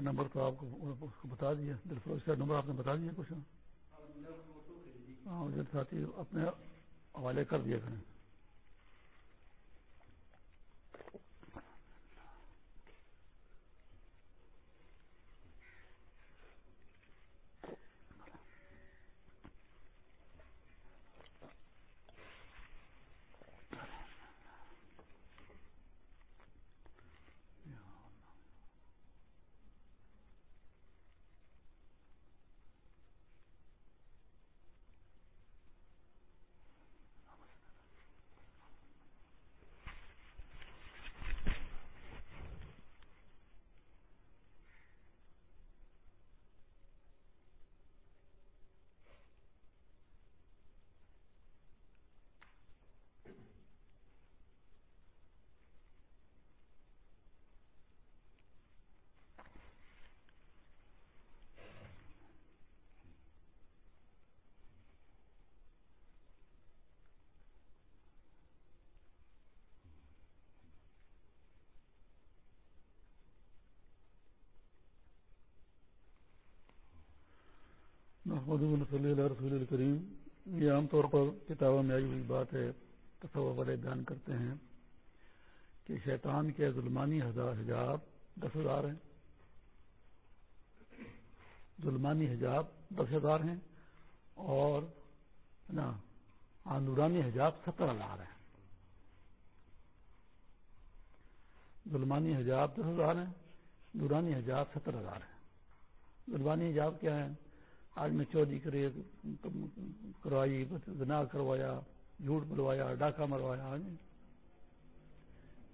کے نمبر تو آپ کو بتا دیا، دلفروز کا نمبر آپ نے بتا دیا کچھ؟ ہاں ساتھی اپنے حوالے کر دیا کریں۔ صلی اللہ رسول الکریم یہ عام طور پر کتابوں میں آئی ہوئی بات ہے تصور والے بیان کرتے ہیں کہ شیطان کے ظلمانی ہزار حجاب دس ہزار ہیں۔ ظلمانی حجاب دس ہزار ہیں اور نا نورانی حجاب ستر ہزار ہیں۔ ظلمانی حجاب دس ہزار ہیں، نورانی حجاب ستر ہزار ہیں۔ ظلمانی حجاب کیا ہے آج میں چوری کرے کروائی گنا کروایا، جھوٹ بلوایا، ڈاکہ مروایا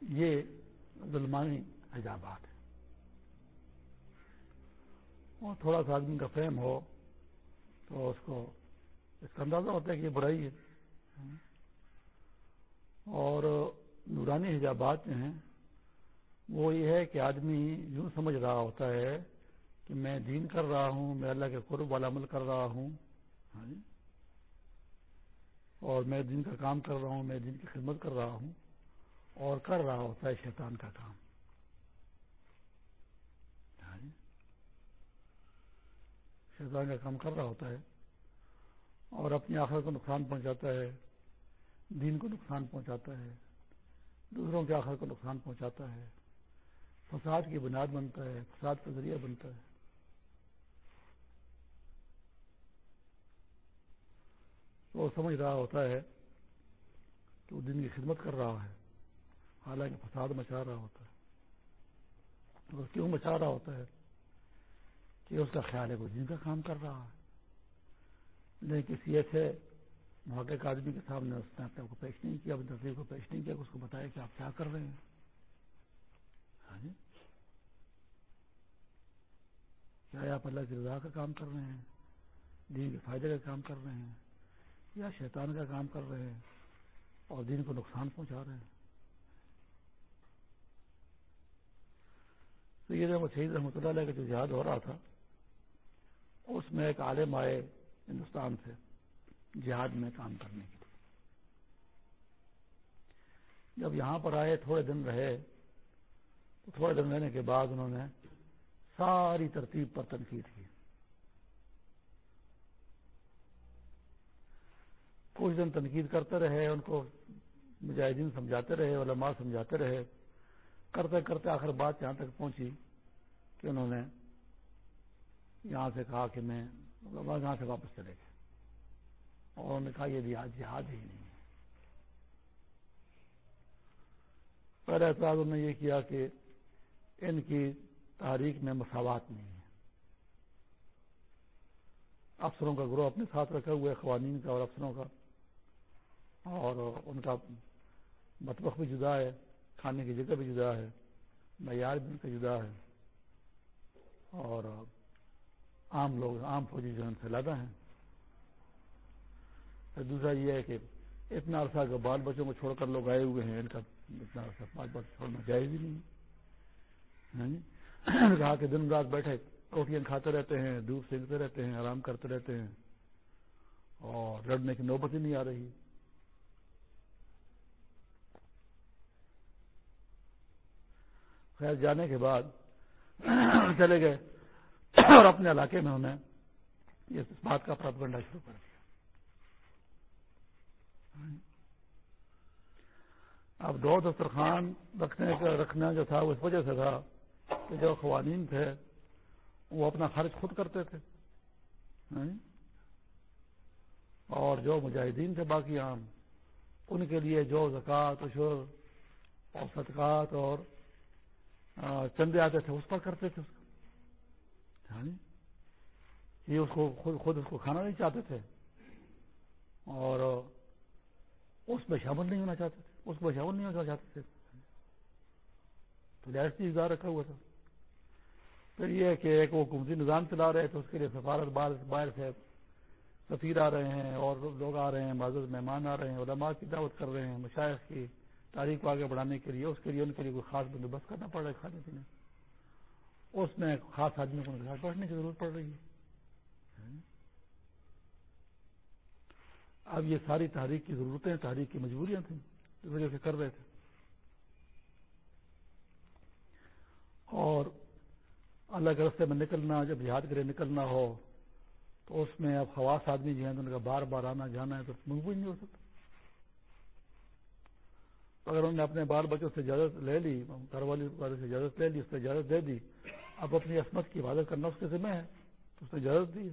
یہ ظلمانی حجابات ہے اور تھوڑا سا آدمی کا فہم ہو تو اس کو اس کا اندازہ ہوتا ہے کہ یہ برائی ہے۔ اور نورانی حجابات جو ہیں وہ یہ ہے کہ آدمی یوں سمجھ رہا ہوتا ہے کہ میں دین کر رہا ہوں، میں اللہ کے قرب والا عمل کر رہا ہوں۔ ہاں جی۔ اور میں دین کا کام کر رہا ہوں، میں دین کی خدمت کر رہا ہوں۔ اور کر رہا ہوتا ہے شیطان کا کام۔ ہاں جی۔ شیطان کا کام کر رہا ہوتا ہے۔ اور اپنی آخر کو نقصان پہنچاتا ہے، دین کو نقصان پہنچاتا ہے، دوسروں کے آخر کو نقصان پہنچاتا ہے۔ فساد کی بنیاد بنتا ہے، فساد کا ذریعہ بنتا ہے تو وہ سمجھ رہا ہوتا ہے کہ وہ دن کی خدمت کر رہا ہے، حالانکہ فساد مچا رہا ہوتا ہے۔ اور کیوں مچا رہا ہوتا ہے؟ کہ اس کا خیال ہے وہ دن کا کام کر رہا ہے۔ لیکن کسی ایسے موقع کا آدمی کے سامنے اس نے اپنے کو پیش نہیں کیا، اپنی تصویر کو پیش نہیں کیا اس کو بتایا کہ آپ کیا کر رہے ہیں۔ ہاں جی؟ کیا آپ اللہ کی رضا کا کام کر رہے ہیں؟ دین کے فائدے کا کام کر رہے ہیں؟ یا شیطان کا کام کر رہے ہیں اور دین کو نقصان پہنچا رہے ہیں۔ تو یہ جب شہید رحمۃ اللہ علیہ کا جو جہاد ہو رہا تھا، اس میں ایک عالم آئے ہندوستان سے جہاد میں کام کرنے کے لیے۔ جب یہاں پر آئے، تھوڑے دن رہے، تو تھوڑے دن رہنے کے بعد انہوں نے ساری ترتیب پر تنقید کی۔ کچھ دن تنقید کرتے رہے، ان کو مجاہدین سمجھاتے رہے، علماء سمجھاتے رہے۔ کرتے کرتے آخر بات یہاں تک پہنچی کہ انہوں نے یہاں سے کہا کہ میں مطلب یہاں سے واپس چلے گئے۔ اور انہوں نے کہا یہ آج جہاد ہی نہیں ہے۔ پہلے اعتراض انہوں نے یہ کیا کہ ان کی تاریخ میں مساوات نہیں ہے۔ افسروں کا گروہ اپنے ساتھ رکھا ہوا ہے، قوانین کا اور افسروں کا۔ اور ان کا مطبخ بھی جدا ہے، کھانے کی جگہ بھی جدا ہے، معیار بھی ان کا جدا ہے۔ اور عام لوگ، عام فوجی جو ان سے لادہ ہیں۔ دوسرا یہ ہے کہ اتنا عرصہ کا بال بچوں کو چھوڑ کر لوگ آئے ہوئے ہیں، ان کا اتنا عرصہ پانچ بار چھوڑنا جائز ہی نہیں۔ ہاں جی؟ کہا کہ دن رات بیٹھے، روٹیاں کھاتے رہتے ہیں، دودھ سینکتے رہتے ہیں، آرام کرتے رہتے ہیں۔ اور لڑنے کی نوبت ہی نہیں آ رہی۔ خیر، جانے کے بعد چلے گئے اور اپنے علاقے میں انہیں اس بات کا پرپگنڈا شروع کر دیا۔ اب دو دسترخوان رکھنے کا رکھنا جو تھا اس وجہ سے تھا کہ جو خواتین تھے، وہ اپنا خرچ خود کرتے تھے۔ ہاں؟ اور جو مجاہدین تھے باقی عام، ان کے لیے جو زکوٰۃ اشور اور صدقات اور چندے آتے تھے، اس پر کرتے تھے یعنی یہ اس کو خود خود اس کو کھانا نہیں چاہتے تھے۔ اور اس میں شامل نہیں ہونا چاہتے تھے۔ اس میں شامل نہیں ہونا چاہتے تھے۔ تو جائز چیز رکھا ہوا تھا۔ پھر یہ کہ ایک وہ حکومتی نظام چلا رہے تھے اس کے لیے سفارت باہر سے سفیر آ رہے ہیں اور لوگ آ رہے ہیں معذرت مہمان آ رہے ہیں، علماء کی دعوت کر رہے ہیں مشاعر کی۔ تاریخ کو آگے بڑھانے کے لیے، اس کے لیے، ان کے لیے کوئی خاص بندوبست کرنا پڑ رہا ہے کھانے پینے۔ اس میں خاص آدمی کو بیٹھنے کی ضرورت پڑ رہی ہے۔ اب یہ ساری تاریخ کی ضرورتیں، تاریخ کی مجبوریاں تھیں، اس وجہ سے کر رہے تھے۔ اور الگ رستے میں نکلنا، جب جہاد کے لیے نکلنا ہو، تو اس میں اب خواص آدمی جو ہیں، ان کا بار بار آنا جانا ہے تو مقبول نہیں ہو سکتا۔ اگر انہوں نے اپنے بال بچوں سے اجازت لے لی، گھر والی والے سے اجازت لے لی، اس نے اجازت دے دی، اب اپنی عصمت کی حفاظت کرنا اس کے ذمہ ہے، تو اس نے اجازت دی۔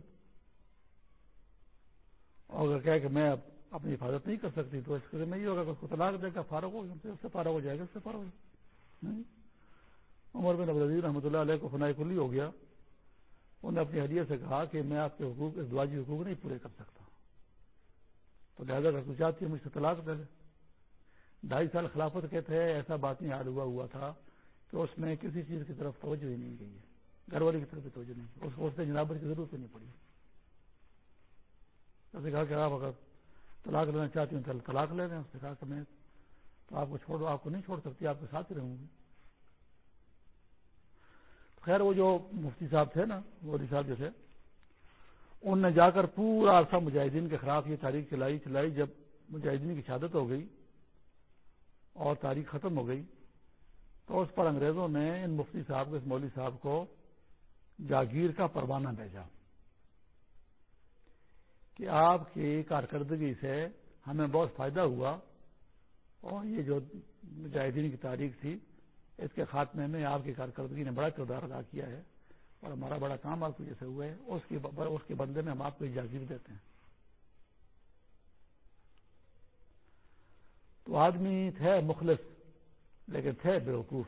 اور اگر کہا کہ میں اب اپنی حفاظت نہیں کر سکتی، تو اس کے ذمہ یہ ہوگا کہ اس کو طلاق دے گا فارغ ہوگا اس سے فارغ ہو جائے گا، اس سے فارغ ہو جائے گا۔ عمر بن عبدالعزیز رحمۃ اللہ علیہ کو فنائی کلی ہو گیا۔ انہوں نے اپنی حدیث سے کہا کہ میں آپ کے حقوق، اس حقوق نہیں پورے کر سکتا۔ تو لہٰذا اگر تو چاہتی ہے مجھ سے طلاق دے دے ڈھائی سال خلافت کے تھے، ایسا بات نہیں حال ہوا ہوا تھا کہ اس میں کسی چیز کی طرف توجہ ہی نہیں گئی ہے۔ گھر والے کی طرف توجہ نہیں اس کو اس سے جنابر کی ضرورت نہیں پڑی۔ نے کہا کہ آپ اگر طلاق لینا چاہتی ہوں طلاق لے لیں۔ اس نے کہا کہ میں تو آپ کو چھوڑ، آپ کو نہیں چھوڑ سکتی، آپ کے ساتھ ہی رہوں گی۔ خیر، وہ جو مفتی صاحب تھے نا مودی صاحب جو تھے، ان نے جا کر پورا عرصہ مجاہدین کے خلاف یہ تاریخ چلائی چلائی۔ جب مجاہدین کی شہادت ہو گئی اور تاریخ ختم ہو گئی۔ تو اس پر انگریزوں نے ان مفتی صاحب کو اس مولوی صاحب کو جاگیر کا پروانہ بھیجا کہ آپ کی کارکردگی سے ہمیں بہت فائدہ ہوا اور یہ جو مجاہدین کی تاریخ تھی، اس کے خاتمے میں آپ کی کارکردگی نے بڑا کردار ادا کیا ہے اور ہمارا بڑا کام آپ کو جیسے ہوا ہے۔ اس کے بندے میں ہم آپ کو جاگیر دیتے ہیں۔ تو آدمی تھے مخلص، لیکن تھے بیوقوف۔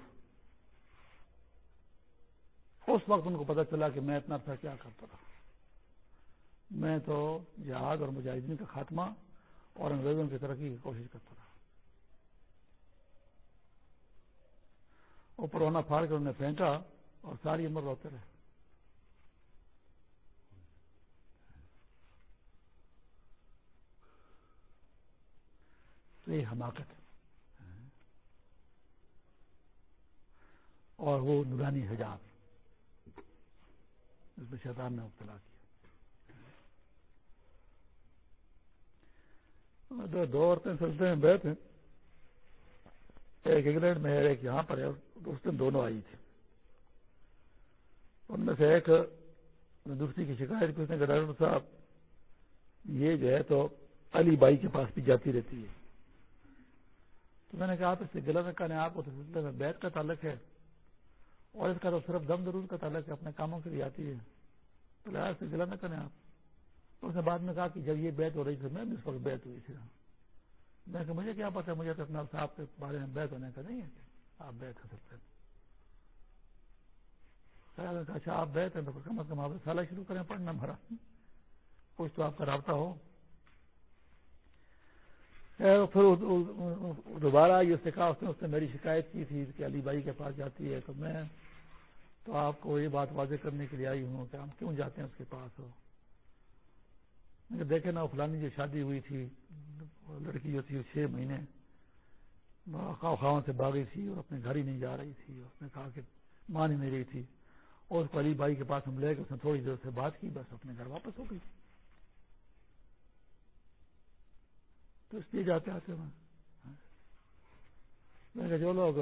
اس وقت ان کو پتا چلا کہ میں اتنا تھا، کیا کرتا تھا۔ میں تو جہاد اور مجاہدین کا خاتمہ اور انگریزوں کی ترقی کی کوشش کرتا تھا۔ وہ پرونا پھاڑ کر انہیں پھینکا اور ساری عمر روتے رہے تو یہ حماقت اور وہ نورانی حجاب اس میں شیطان نے مبتلا کیا۔ دو عورتیں سلسلے میں بیٹھے۔ ایک انگلینڈ میں ہے، ایک یہاں پر ہے۔ اس دن دونوں آئی تھی ان میں سے ایک دوسری کی شکایت کی اس نے ڈاکٹر صاحب، یہ جو ہے تو علی بائی کے پاس بھی جاتی رہتی ہے۔ تو میں نے کہا آپ اس سے گلا نہ کریں، آپ کو تو سلسلے میں بیٹھ کا تعلق ہے۔ اور اس کا تو صرف دم ضرور کا تعلق ہے، اپنے کاموں کے لیے آتی ہے۔ تو لہٰذا سے گلا نہ کریں آپ۔ تو اس نے بعد میں کہا کہ جب یہ بیت ہو رہی تھی میں بھی اس وقت بیت ہوئی تھی۔ میں کہ مجھے کیا پتا مجھے تو اپنا صاحب کے بارے میں بیت ہونے کا نہیں ہے آپ بیت ہو سکتے ہیں اچھا آپ بیت ہیں تو کم از کم آپ سالہ شروع کریں، پڑھنا بھرا کچھ تو آپ کا رابطہ ہو۔ پھر دوبارہ یہ سکھا اس نے اس نے میری شکایت کی تھی کہ علی بھائی کے پاس جاتی ہے، تو میں تو آپ کو یہ بات واضح کرنے کے لیے آئی ہوں کہ ہم کیوں جاتے ہیں اس کے پاس ہو؟ دیکھے نا، فلانی جو شادی ہوئی تھی، لڑکی جو تھی چھ مہینے خواہاں سے باغی تھی اور اپنے گھر ہی نہیں جا رہی تھی اس نے کہا کہ مان ہی نہیں رہی تھی۔ اور اس کو علی بھائی کے پاس ہم لے کے اس نے تھوڑی دیر سے بات کی، بس اپنے گھر واپس ہو گئی۔ تو اس لیے جاتے آتے وہاں میں کہ جو لوگ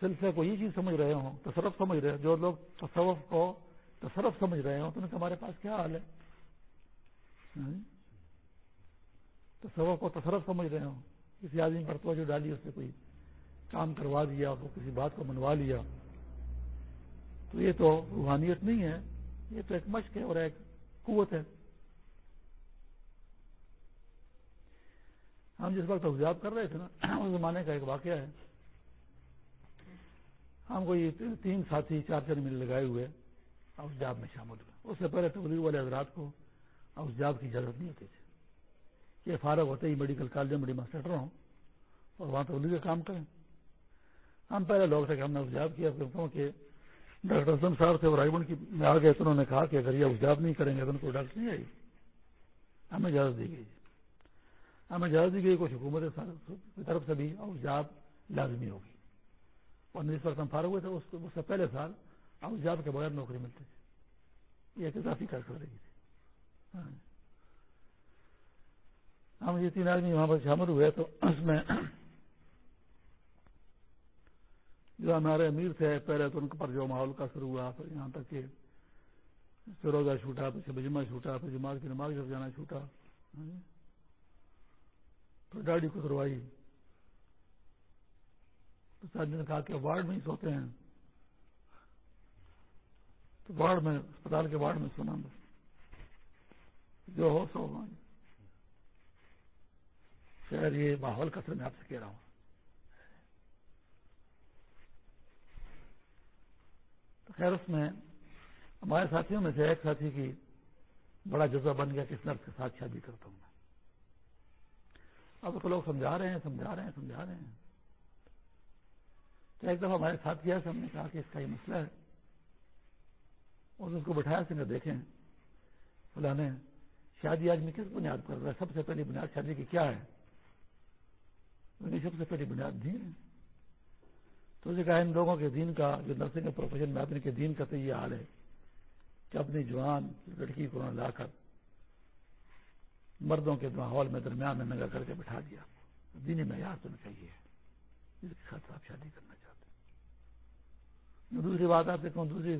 سلسلے کو یہ چیز سمجھ رہے ہوں، تصرف سمجھ رہے، جو لوگ تصوف کو تصرف سمجھ رہے ہوں، تو ان کا ہمارے پاس کیا حال ہے؟ ہاں جی؟ تصوف کو تصرف سمجھ رہے ہوں۔ کسی آدمی پر توجہ ڈالی، اس سے کوئی کام کروا دیا، اس کو کسی بات کو منوا لیا۔ تو یہ تو روحانیت نہیں ہے، یہ تو ایک مشق ہے اور ایک قوت ہے۔ ہم جس وقت افزیاب کر رہے تھے نا اس زمانے کا ایک واقعہ ہے۔ ہم کو یہ تین ساتھی، چار چار مہینے لگائے ہوئے افزاب میں شامل ہوئے۔ اس سے پہلے تبلیغ والے حضرات کو افزاب کی اجازت نہیں ہوتی تھی۔ یہ فارغ ہوتے ہی میڈیکل کالج میں بڑی ماسٹر ہوں۔ اور وہاں تبلیغ کا کام کریں۔ ہم پہلے لوگ تھے کہ ہم نے افزاب کیا کہ ڈاکٹر اسلم صاحب تھے اور رائے کی میں آ گئے تو انہوں نے کہا کہ اگر یہ افزاب نہیں کریں گے تو ان کو ڈاکٹر نہیں آئی ہمیں اجازت دی گئی۔ ہمیں اجازت دی گئی کچھ حکومت کی طرف سے بھی افزاب لازمی ہوگی۔ اور جس وقت ہم فارغ ہوئے تھے، اس سے پہلے سال افزاب کے بغیر نوکری ملتی تھی۔ یہ ایک اضافی کر رہی تھی۔ ہاں۔ ہم یہ تین آدمی وہاں پر شامل ہوئے تو اس میں جو ہمارے امیر تھے، پہلے تو ان پر جو ماحول کا اثر ہوا، پھر یہاں تک کہ سروزہ چھوٹا، پھر بجمہ چھوٹا، پھر جماعت کی نماز جب جانا چھوٹا۔ ہاں۔ پھر ڈاڑی کو کروائی تو سر نے کہا کہ وارڈ میں ہی سوتے ہیں۔ تو وارڈ میں، اسپتال کے وارڈ میں سونا جو ہو سو شہر یہ ماحول کا میں آپ سے کہہ رہا ہوں۔ تو خیر، اس میں ہمارے ساتھیوں میں سے ایک ساتھی کی بڑا جذبہ بن گیا کس نرس کے ساتھ شادی کرتا ہوں۔ میں اب تو لوگ سمجھا رہے ہیں، سمجھا رہے ہیں، سمجھا رہے ہیں۔ تو ایک دفعہ ہمارے ساتھ کیا ہم نے کہا کہ اس کا یہ مسئلہ ہے۔ اور اس کو بٹھایا سنگا دیکھیں۔ فلانے شادی آدمی کس بنیاد پر رہا ہے؟ سب سے پہلی بنیاد شادی کی کیا ہے؟ سب سے پہلی بنیاد دین۔ ہے تو اسے کہا، ان لوگوں کے دین کا، جو نرسنگ پروفیشن میں آدمی کے دین کا تو یہ حال ہے، کہ اپنی جوان، لڑکی کو لا کر مردوں کے ماحول میں درمیان میں نگا کر کے بٹھا دیا۔ دینی معیار تو چاہیے اس کے ساتھ آپ شادی کرنا چاہتے ہیں۔ دوسری بات آپ سے کہوں دوسری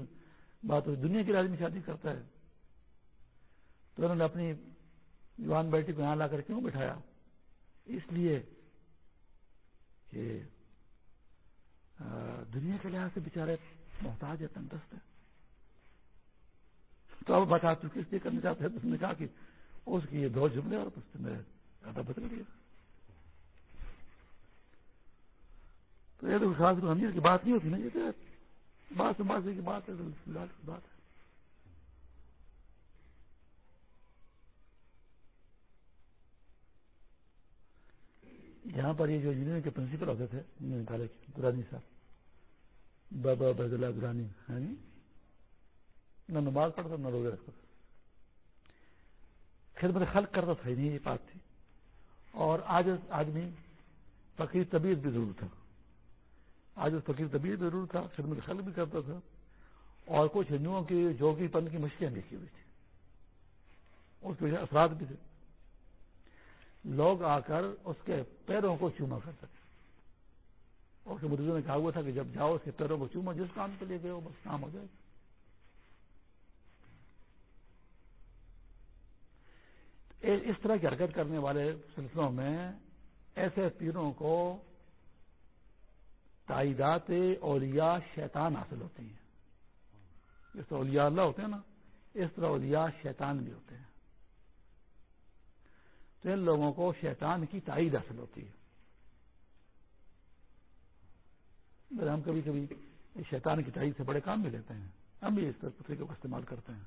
بات ہوئی دنیا کے آدمی شادی کرتا ہے۔ تو انہوں نے اپنی جوان بیٹی کو یہاں لا کر کیوں بٹھایا؟ اس لیے کہ دنیا کے لحاظ سے بےچارے محتاج ہے تندرست ہے تو اب بتا تو کس لیے کرنا چاہتے ہیں؟ اس نے کہا کہ اس کی یہ دو جملے اور اس نے زیادہ بدل دیا تو یہ تو خاص روحانیت کی بات نہیں ہوتی نا، یہ بات سماج کی بات ہے کی بات ہے۔ یہاں پر یہ جو انجینئرنگ کے پرنسپل ہوتے تھے انجینئرنگ کالج درانی صاحب۔ بابا بید اللہ درانی ہے ہاں جی؟ نہ نماز پڑھتا، نہ روزے رکھتا۔ خدمت خلق کرتا تھا نہیں یہ بات تھی۔ اور آج آدمی فقیر طبیعت بھی ضرور تھا۔ آج اس فقیر طبیعت بھی ضرور تھا، خدمت خلق بھی کرتا تھا۔ اور کچھ ہندوؤں کی جوگی پن کی مشکلیں لکھی ہوئی تھی اس کے اثرات بھی تھے۔ لوگ آ کر اس کے پیروں کو چوما کر سکتے اور مریضوں نے کہا ہوا تھا کہ جب جاؤ اس کے پیروں کو چوما، جس کام کے لیے گئے ہو، بس کام ہو جائے گا۔ اس طرح کی حرکت کرنے والے سلسلوں میں ایسے پیروں کو تائیدات اولیاء شیطان حاصل ہوتے ہیں۔ جس طرح اولیاء اللہ ہوتے ہیں نا، اس طرح اولیاء شیطان بھی ہوتے ہیں۔ تو ان لوگوں کو شیطان کی تائید حاصل ہوتی ہے۔ ہم کبھی کبھی شیطان کی تائید سے بڑے کام بھی لیتے ہیں۔ ہم بھی اس طریقے کو استعمال کرتے ہیں۔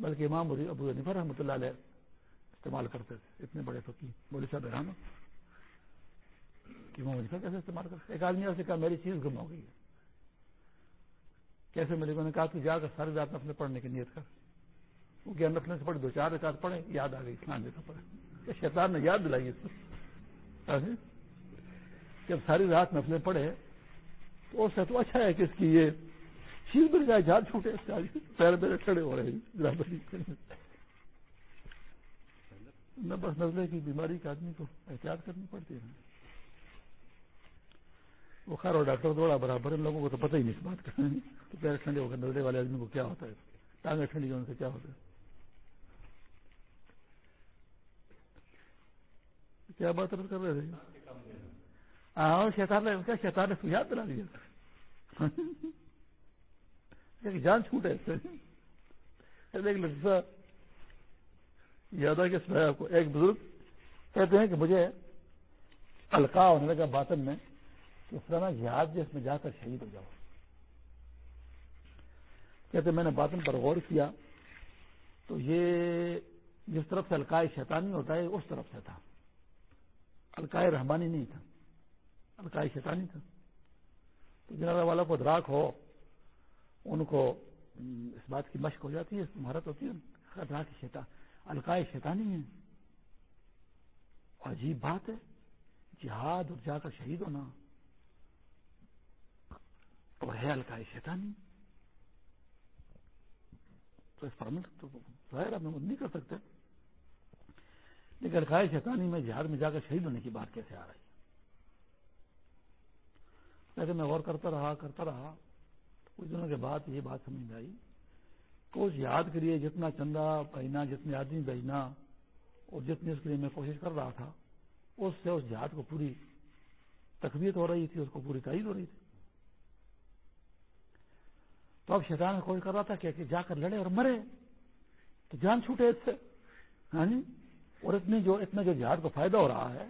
بلکہ امام ابو نفر رحمۃ اللہ علیہ استعمال کرتے تھے، اتنے بڑے فقیر بولے صاحب حیران کہ امام نفر کیسے استعمال کرتے ایک آدمی سے کہا، میری چیز گم ہو گئی ہے۔ کیسے میرے کو نے کہا کہ جا کر ساری رات اپنے پڑھنے کی نیت کر۔ وہ گیان رکھنے سے پڑھے دو چار رکعت پڑھے، یاد آ گئی، اسلام دینا پڑے شیطان نے یاد دلائی اس کو۔ ہاں جی؟ جب ساری رات نفلیں پڑھے تو اس سے تو اچھا ہے کہ اس کی یہ چیز مل جائے جھاڑ چھوٹے پیر میرے کھڑے ہو رہے ہیں نہ بس نزلے کی بیماری کے آدمی کو احتیاط کرنی پڑتی ہے۔ وہ خیر اور ڈاکٹر دوڑا برابر، ان لوگوں کو تو پتہ ہی نہیں اس بات کا۔ کہ پیر ٹھنڈے ہو کر نظرے والے آدمی کو کیا ہوتا ہے؟ ٹانگیں ٹھنڈی ہونے سے کیا ہوتا ہے؟ کیا بات کر رہے تھے؟ ہاں شیطان نے کیا شیطان نے یاد دلا دیا۔ جان چھوٹے ایک لطفہ یاد آ کے سنایا آپ کو ایک بزرگ کہتے ہیں کہ مجھے الکا ہونے لگا باطن میں کہ فلانا یاد جس میں جا کر شہید ہو جاؤ۔ کہتے میں نے باطن پر غور کیا، تو یہ جس طرف سے الکائے شیطانی ہوتا ہے، اس طرف سے تھا۔ الکائے رحمانی نہیں تھا الکائے شیطانی تھا۔ تو جنازہ والا کو دراک ہو ان کو اس بات کی مشق ہو جاتی ہے مہارت ہوتی ہے شیطان الکائے شیطانی ہے عجیب بات ہے، جہاد اور جا کر شہید ہونا۔ تو ہے الکائے شیطانی۔ تو اس پر تو ظاہر آپ نہیں کر سکتے۔ لیکن الکائے شیطانی میں جہاد میں جا کر شہید ہونے کی بات کیسے آ رہی ہے؟ میں غور کرتا رہا کرتا رہا۔ کچھ دنوں کے بعد یہ بات سمجھ میں آئی کہ اس یاد کے لیے جتنا چندہ بہنا جتنے آدمی بہنا اور جتنی اس کے لیے میں کوشش کر رہا تھا، اس سے اس جہاد کو پوری تقویت ہو رہی تھی، اس کو پوری تعید ہو رہی تھی۔ تو اب شیطان کوشش کر رہا تھا کہ جا کر لڑے اور مرے۔ تو جان چھوٹے اس سے۔ ہاں جی؟ اور اتنی جو، اتنا جو جہاد کو فائدہ ہو رہا ہے،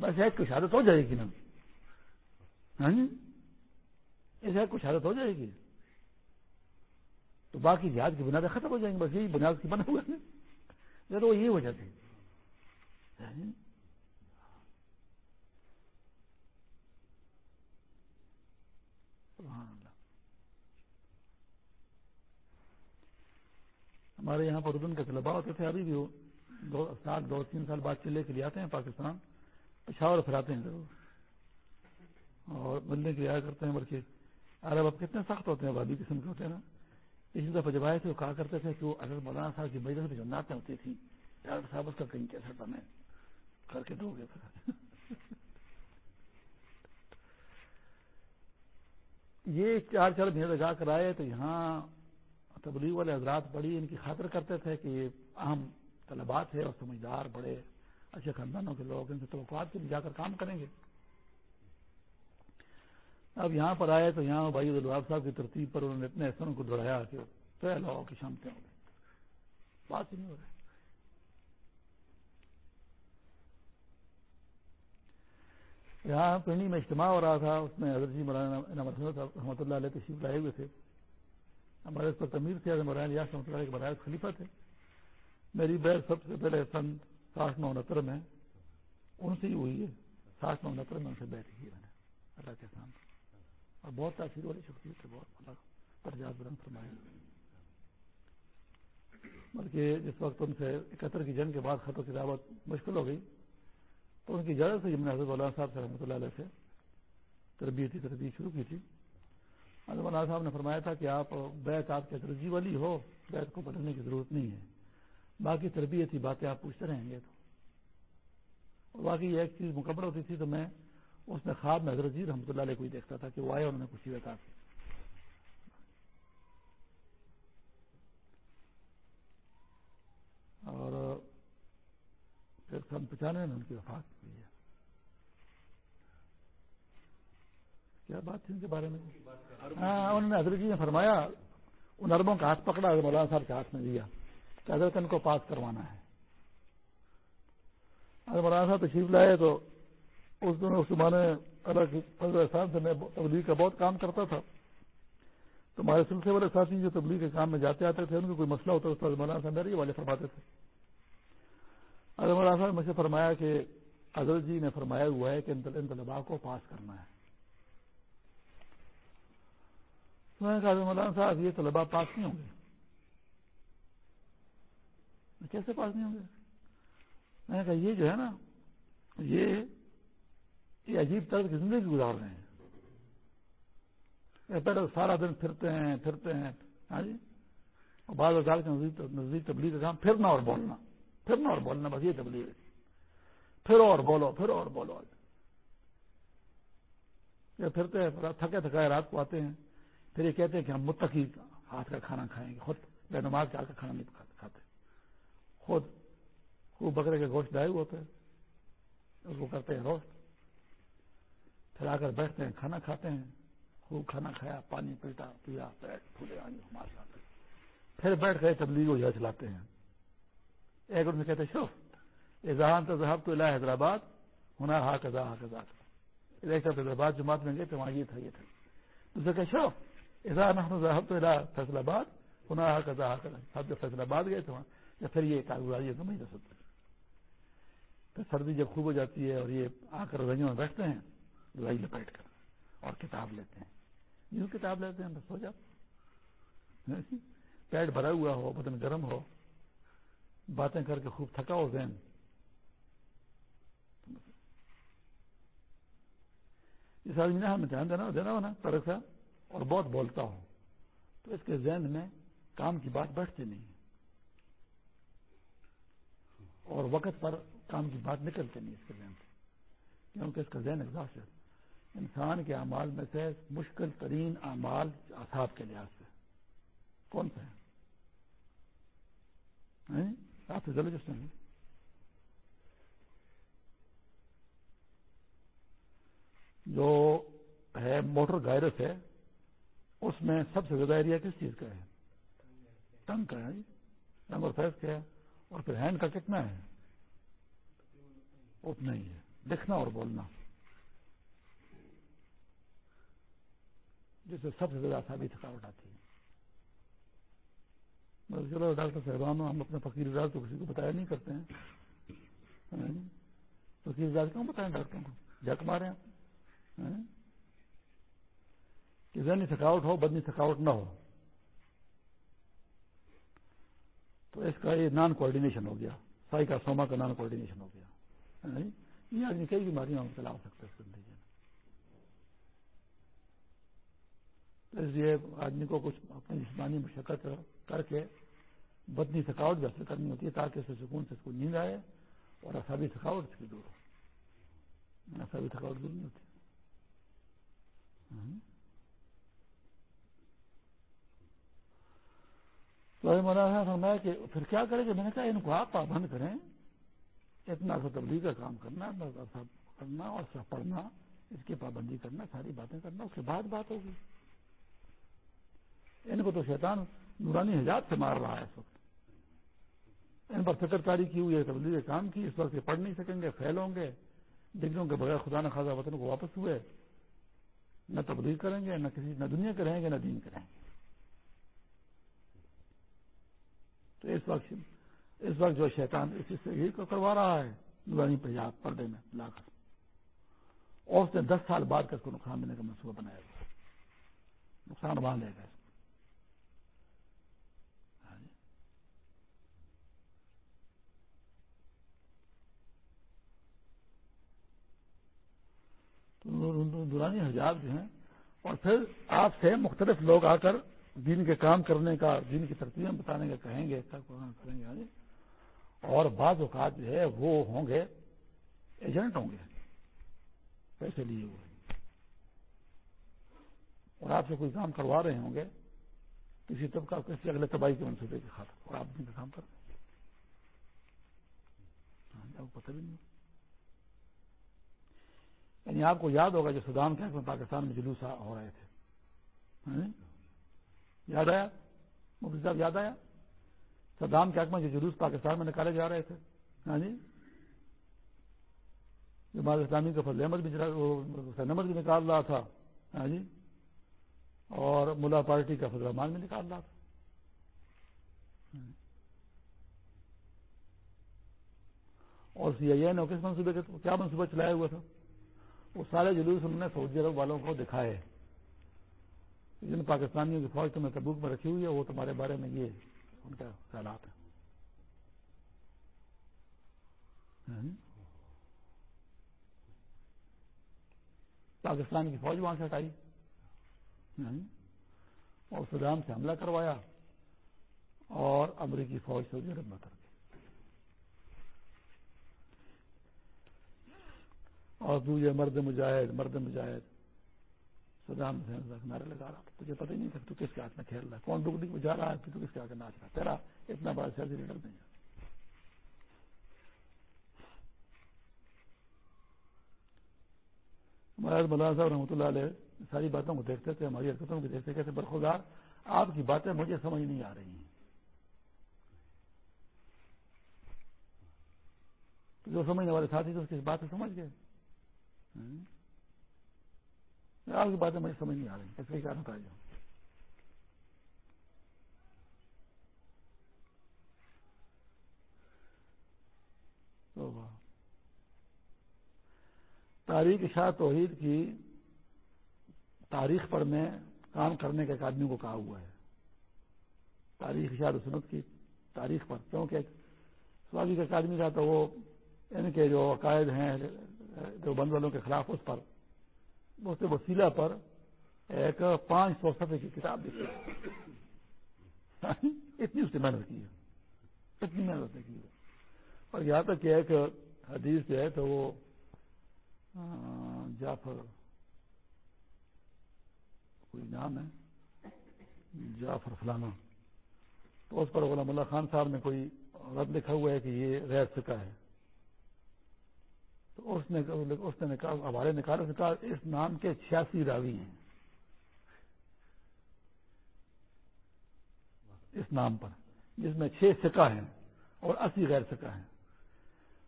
بس ایک کی شہادت ہو جائے گی نا۔ ہاں جی؟ اس ایک کو شہادت ہو جائے گی۔ تو باقی جہاد کی بنیادیں ختم ہو جائیں گی بس یہی بنیاد کی بنا ہوئے ہیں وہ یہی وجہ تھی ہمارے یہاں پر اردن کے طلبا ہوتے تھے، ابھی بھی وہ دو سال، دو تین سال بعد چلے کے لیے آتے ہیں پاکستان۔ پشاور پھراتے ہیں ضرور۔ اور ملنے کے لیے آیا کرتے ہیں، بلکہ عرب اب کتنے سخت ہوتے ہیں، وادی قسم کے ہوتے ہیں نا۔ اسی دفعہ جب آئے تھے، وہ کہا کرتے تھے کہ وہ اگر مولانا صاحب کی مجلس میں جو نعتیں ہوتی تھیں ڈاکٹر صاحب اس کا کہیں کیسا بنے کر کے دو گے۔ یہ چار چار مہینے لگا کر آئے تو یہاں تبلیغ والے حضرات بڑی ان کی خاطر کرتے تھے کہ یہ اہم طلبات ہے اور سمجھدار، بڑے اچھے خاندانوں کے لوگ، ان سے توقعات کے بھی جا کر کام کریں گے۔ اب یہاں پر آئے تو یہاں بھائی الواب صاحب کی ترتیب پر انہوں نے اتنے احسن کو دوڑایا کہ پہلو کی شامتیں ہو گئی بات ہی نہیں ہو رہی یہاں پنڈی میں اجتماع ہو رہا تھا، اس میں حضرت جی مولانا صاحب رحمۃ اللہ علیہ تشریف لائے ہوئے تھے۔ ہمارے اس پر تمیر تھے مولانا یاس رحمۃ اللہ کے برائے خلیفہ تھے۔ میری بحث سب سے پہلے سن سات نو انہتر میں، ان سے ہی ہوئی ہے۔ سات نو انہتر میں ان سے بیٹھ کی میں نے۔ اللہ کے سامنے اور بہت تاثیر والی شخصیت ہے بہت اللہ بلند فرمائے بلکہ جس وقت ان سے اکہتر کی جنگ کے بعد خطوں کی دعوت مشکل ہو گئی، تو ان کی اجازت سے نے حضرت مولانا صاحب سے رحمۃ اللہ علیہ سے تربیتی تربیت شروع کی تھی۔ حضرت مولانا صاحب نے فرمایا تھا کہ آپ بیت آپ کی ترجیح والی ہو بیت کو بدلنے کی ضرورت نہیں ہے۔ باقی تربیتی باتیں آپ پوچھتے رہیں گے تو۔ اور باقی ایک چیز مکمل ہوتی تھی تو میں اس میں خواب میں حضرت جی رحمۃ اللہ علیہ کو ہی دیکھتا تھا کہ وہ آئے انہوں نے کچھ بتا کی اور پھر سن پچانوے میں ان کی وفات ہوئی ہے۔ کیا بات تھی ان کے بارے میں؟ ہاں انہوں نے حضرت جی نے فرمایا، ان اربوں کا ہاتھ پکڑا مولانا صاحب کے ہاتھ میں دیا کہ حضرت ان کو پاس کروانا ہے۔ اگر مولانا صاحب تشریف لائے تو اس دن اس زمانے الگ فضل احسان سے میں تبلیغ کا بہت کام کرتا تھا۔ تو ہمارے سلسلے والے ساتھی جو تبلیغ کے کام میں جاتے آتے تھے، ان کو کوئی مسئلہ ہوتا تھا مولانا صاحب میرے والے فرماتے تھے۔ اگر مولانا صاحب نے مجھ سے فرمایا کہ حضرت جی نے فرمایا ہوا ہے کہ ان طلبا کو پاس کرنا ہے۔ میں نے کہا مولانا صاحب، یہ طلبا پاس نہیں ہوں گے۔ کیسے پاس نہیں ہوں گے؟ میں نے کہا یہ جو ہے نا، یہ یہ عجیب طرح کی زندگی گزار رہے ہیں۔ پہلے سارا دن پھرتے ہیں پھرتے ہیں۔ ہاں جی؟ بعض اوزار کے نزدیک تبلیغ کا کام پھرنا اور بولنا۔ پھرنا اور بولنا، بس یہ تبلیغ ہے۔ پھر اور بولو، پھر اور بولو۔ یہ پھرتے ہیں تھکے تھکائے رات کو آتے ہیں۔ پھر یہ کہتے ہیں کہ ہم متقی ہاتھ کا کھانا کھائیں گے۔ خود بے نماز کے ہاتھ کا کھانا نہیں کھاتے۔ خود خوب بکرے کے گوشت ڈائے ہوتے ہیں۔ اس کو کرتے ہیں روسٹ۔ پھر آ کر بیٹھتے ہیں، کھانا کھاتے ہیں۔ خوب کھانا کھایا، پانی پیٹا پیا، پیٹ پھولے آئیں ہمارے ساتھ پھر بیٹھ گئے، تبلیغ ہو چلاتے ہیں۔ ایک ان سے کہتے شو اظہان تو ذہب تو اللہ حیدرآباد ہونا ہا کزا ہا کزا ایک حیدرآباد جماعت میں گئے تو وہاں یہ تھا یہ تھا۔ دوسرے کہ شو اظہار ذہب تو اللہ فیصل آباد ہونا ہا کزا ہا کزا سب ہاں، جب فیصل آباد گئے تو وہاں یا پھر یہ کاغذاری تو نہیں رہ سکتے پھر سردی جب خوب ہو جاتی ہے اور یہ آ کر رنگوں میں بیٹھتے ہیں لڑائی لپیٹ کر اور کتاب لیتے ہیں۔ یوں کتاب لیتے ہیں بس ہو جاتا پیٹ بھرا ہوا ہو، بدن گرم ہو، باتیں کر کے خوب تھکا ہو ذہن۔ اس آدمی نے ہمیں دھیان دینا دینا ہو نا ترک سا اور بہت بولتا ہو تو اس کے ذہن میں کام کی بات بیٹھتی نہیں۔ اور وقت پر کام کی بات نکلتی نہیں اس کے ذہن سے، کیونکہ اس کا ذہن احساس ہے۔ انسان کے اعمال میں سے مشکل ترین اعمال اصاب کے لحاظ سے۔ کون سا ہے آپ سے ضرور جس جو ہے موٹر گائرس ہے، اس میں سب سے زیادہ ایریا کس چیز کا ہے؟ ٹنگ کا ہے۔ ٹنگ اور فیس کا ہے؟ اور پھر ہینڈ کا کتنا ہے؟ اتنا ہی ہے۔ لکھنا اور بولنا۔ جس سے سب سے زیادہ سابی تھکاوٹ آتی ہے چلو ڈاکٹر صاحبان ہم اپنے فقیر اجاز تو کسی کو بتایا نہیں کرتے ہیں۔ ہاں جی؟ فقیر اجاز کیوں بتائیں ڈاکٹروں کو؟ جھک مارے ہاں جی؟ کہ ذہنی تھکاوٹ ہو، بدنی تھکاوٹ نہ ہو۔ تو اس کا یہ نان کوآڈینیشن ہو گیا۔ سائی کا سوما کا نان کوآڈینیشن ہو گیا۔ ہاں جی؟ یہ آدمی کئی بیماریاں مبتلا ہو سکتے ہیں زندگی میں اس لیے آدمی کو کچھ اپنی جسمانی مشقت کر کے بدنی تھکاوٹ بھی حاصل کرنی ہوتی ہے تاکہ اسے سکون سے اس کو نیند آئے اور اصابی تھکاوٹ سے دور ہو۔ اصابی تھکاوٹ دور نہیں ہوتی۔ ہاں۔ تو مولانا فرمایا کہ پھر کیا کرے کہ میں نے کہا ان کو آپ پابند کریں، اتنا سا تبلیغ کا کام کرنا کرنا اور پڑھنا، اس کی پابندی کرنا، ساری باتیں کرنا، اس کے بعد بات ہوگی۔ ان کو تو شیطان نورانی حجاب سے مار رہا ہے اس وقت۔ ان پر فکر کاری کی ہوئی ہے، تبدیلی کام کی، اس وقت یہ پڑھ نہیں سکیں گے، فیل ہوں گے۔ ڈگریوں کے بغیر خدا نہ خاصا وطن کو واپس ہوئے۔ نہ تبدیل کریں گے، نہ کسی، نہ دنیا کے رہیں گے، نہ دین کریں گے۔ تو اس وقت اس وقت جو شیطان اس سے یہی کروا رہا ہے، نورانی پنجاب پردے میں لا کر۔ اور اس نے دس سال بعد کا اس کو نقصان دینے کا منصوبہ بنایا گیا نقصان وہاں لے گا دورانی حجاب جو ہیں، اور پھر آپ سے مختلف لوگ آ کر دین کے کام کرنے کا، دین کی ترتیبیں بتانے کا کہیں گے کریں گے ہاں جی؟ اور بعض اوقات جو ہے وہ ہوں گے ایجنٹ ہوں گے، پیسے لیے ہوئے۔ اور آپ سے کوئی کام کروا رہے ہوں گے، کسی طبقہ، کسی اگلے تباہی کے منصوبے کے خاطر، اور آپ دن کا کام کر رہے ہیں۔ ہاں جی، پتہ بھی نہیں۔ یعنی آپ کو یاد ہوگا جو سودان کے میں پاکستان میں جلوس ہو رہے تھے۔ ہاں جی؟ یاد آیا؟ مفتی صاحب، یاد آیا؟ صدام کے میں جو جلوس پاکستان میں نکالے جا رہے تھے۔ ہاں جی؟ جماعت اسلامی کا فضل احمد بھی حسین احمد بھی نکال رہا تھا۔ ہاں جی؟ اور ملا پارٹی کا فضل رحمان بھی نکال رہا تھا۔ ہاں جی؟ اور سی آئی اے نے کس منصوبے کیا منصوبہ چلایا ہوا تھا؟ وہ سارے جلوس انہوں نے سعودی عرب والوں کو دکھائے۔ جن پاکستانیوں کی فوج تمہیں تبوک میں رکھی ہوئی ہے، وہ تمہارے بارے میں یہ ان کا خیالات ہیں۔ ہاں جی۔ پاکستان کی فوج وہاں سے ہٹائی۔ ہاں جی۔ اور صدام سے حملہ کروایا اور امریکی فوج سعودی عرب میں کر اور تو یہ مرد مجاہد مرد مجاہد۔ صدام حسین نعرے لگا رہا تھا تجھے پتہ ہی نہیں تھا تو کس کے ہاتھ میں کھیل رہا ہے، کون ڈگنی میں جا رہا ہے، تو کس کے ہاتھ میں ناچ رہا ہے؟ تیرا اتنا بڑا سیاسی جی لیڈر نہیں ہے۔ ہمارے مولانا صاحب رحمۃ اللہ علیہ ساری باتوں کو دیکھتے تھے، ہماری حرکتوں کو دیکھتے کہتے برخودار آپ کی باتیں مجھے سمجھ نہیں آ رہی ہیں۔ جو سمجھنے والے ساتھی تھے، اس کی باتیں سمجھ گئے۔ آپ کی باتیں مجھے سمجھ نہیں آ رہی ایسے ہی کہنا تھا جو تاریخ شاہ توحید کی تاریخ پر میں کام کرنے کے ایک آدمی کو کہا ہوا ہے۔ تاریخ شاہ سنت کی تاریخ پر، کیونکہ سواگی کا ایک آدمی تھا تو وہ یعنی ان کے جو عقائد ہیں جو بند والوں کے خلاف اس پر اس وسیلہ پر ایک پانچ سو سفے کی کتاب لکھی۔ اتنی اس نے محنت کی ہے۔ اتنی محنت نے کی ہے۔ اور یہاں تک کہ ایک حدیث جو ہے تو وہ جعفر، کوئی نام ہے؟ جعفر فلانا۔ تو اس پر غلام اللہ خان صاحب نے کوئی رد لکھا ہوا ہے کہ یہ غیر سکا ہے۔ تو اس نے اس نے ہمارے نکال کہا اس نام کے چھیاسی راوی ہیں۔ اس نام پر، جس میں چھ سکا ہیں اور اسی غیر سکا ہیں۔